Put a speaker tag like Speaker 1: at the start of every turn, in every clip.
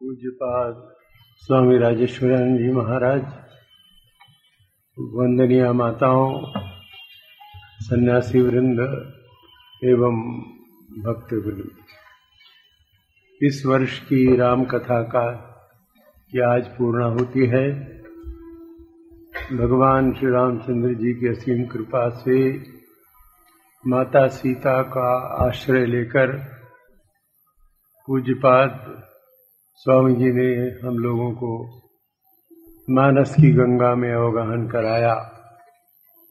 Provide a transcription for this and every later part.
Speaker 1: पूज्यपाद स्वामी राजेश्वरानंद जी महाराज, वंदनीय माताओं, सन्यासी वृंद एवं भक्त वृंद इस वर्ष की राम कथा का की आज पूर्णा होती है। भगवान श्री रामचंद्र जी की असीम कृपा से माता सीता का आश्रय लेकर पूज्यपाद स्वामी जी ने हम लोगों को मानस की गंगा में अवगाहन कराया।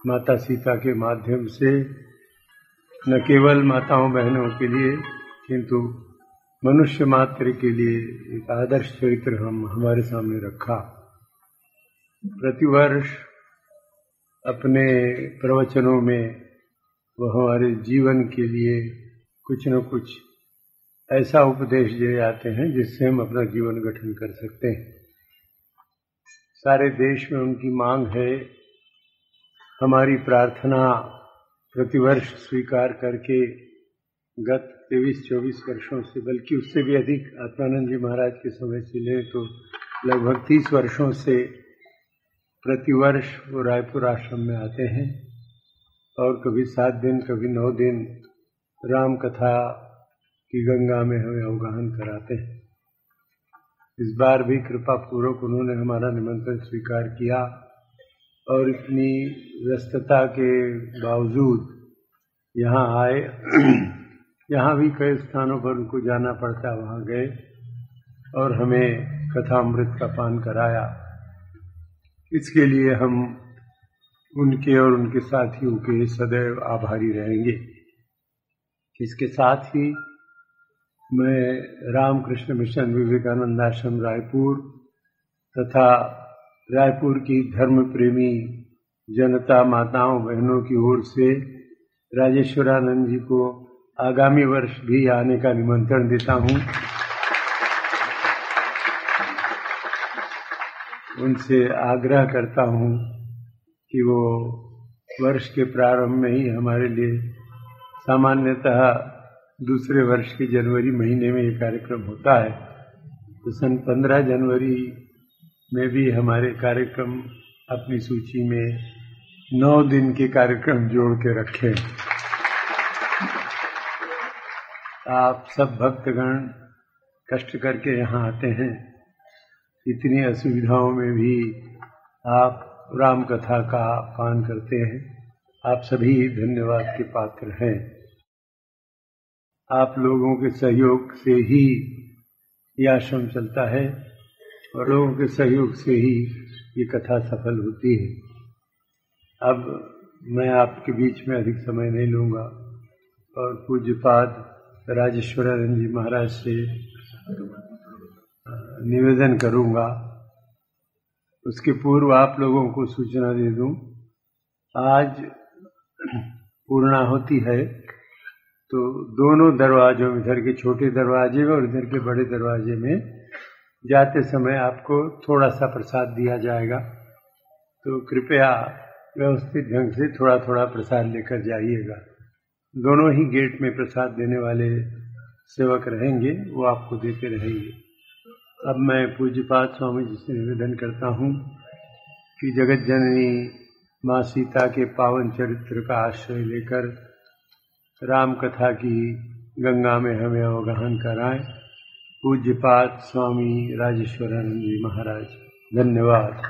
Speaker 1: माता सीता के माध्यम से, न केवल माताओं बहनों के लिए, किंतु मनुष्य मात्र के लिए एक आदर्श चरित्र हम, हमारे सामने रखा। प्रतिवर्ष अपने प्रवचनों में वह हमारे जीवन के लिए कुछ न कुछ ऐसा उपदेश दिए जाते हैं जिससे हम अपना जीवन गठन कर सकते हैं। सारे देश में उनकी मांग है, हमारी प्रार्थना प्रतिवर्ष स्वीकार करके गत तेईस चौबीस वर्षों से, बल्कि उससे भी अधिक आत्मानंद जी महाराज के समय से ले तो लगभग तीस वर्षों से प्रतिवर्ष वो रायपुर आश्रम में आते हैं और कभी सात दिन, कभी नौ दिन राम कथा की गंगा में हमें अवगाहन कराते हैं। इस बार भी कृपा पूर्वक उन्होंने हमारा निमंत्रण स्वीकार किया और इतनी व्यस्तता के बावजूद यहाँ आए। यहाँ भी कई स्थानों पर उनको जाना पड़ता, वहाँ गए और हमें कथामृत का पान कराया। इसके लिए हम उनके और उनके साथियों के सदैव आभारी रहेंगे। इसके साथ ही मैं रामकृष्ण मिशन विवेकानंद आश्रम रायपुर तथा रायपुर की धर्म प्रेमी जनता माताओं बहनों की ओर से राजेश्वरानंद जी को आगामी वर्ष भी आने का निमंत्रण देता हूँ। उनसे आग्रह करता हूँ कि वो वर्ष के प्रारंभ में ही हमारे लिए सामान्यतः दूसरे वर्ष के जनवरी महीने में ये कार्यक्रम होता है तो सन 15 जनवरी में भी हमारे कार्यक्रम अपनी सूची में नौ दिन के कार्यक्रम जोड़ के रखे। आप सब भक्तगण कष्ट करके यहाँ आते हैं। इतनी असुविधाओं में भी आप राम कथा का पान करते हैं। आप सभी धन्यवाद के पात्र हैं। आप लोगों के सहयोग से ही यह आश्रम चलता है और लोगों के सहयोग से ही ये कथा सफल होती है। अब मैं आपके बीच में अधिक समय नहीं लूँगा और पूज्य पूज्यपाद राजेश्वरानंद जी महाराज से निवेदन करूँगा। उसके पूर्व आप लोगों को सूचना दे दूँ। आज पूर्णा होती है तो दोनों दरवाजों में, इधर के छोटे दरवाजे में और इधर के बड़े दरवाजे में जाते समय आपको थोड़ा सा प्रसाद दिया जाएगा। तो कृपया व्यवस्थित ढंग से थोड़ा थोड़ा प्रसाद लेकर जाइएगा। दोनों ही गेट में प्रसाद देने वाले सेवक रहेंगे, वो आपको देते रहेंगे। अब मैं पूज्यपात स्वामी जी से निवेदन करता हूँ कि जगत जननी माँ सीता के पावन चरित्र का आश्रय लेकर राम कथा की गंगा में हमें अवगहन कराएँ। पूज्यपात स्वामी राजेश्वरानंद जी महाराज धन्यवाद।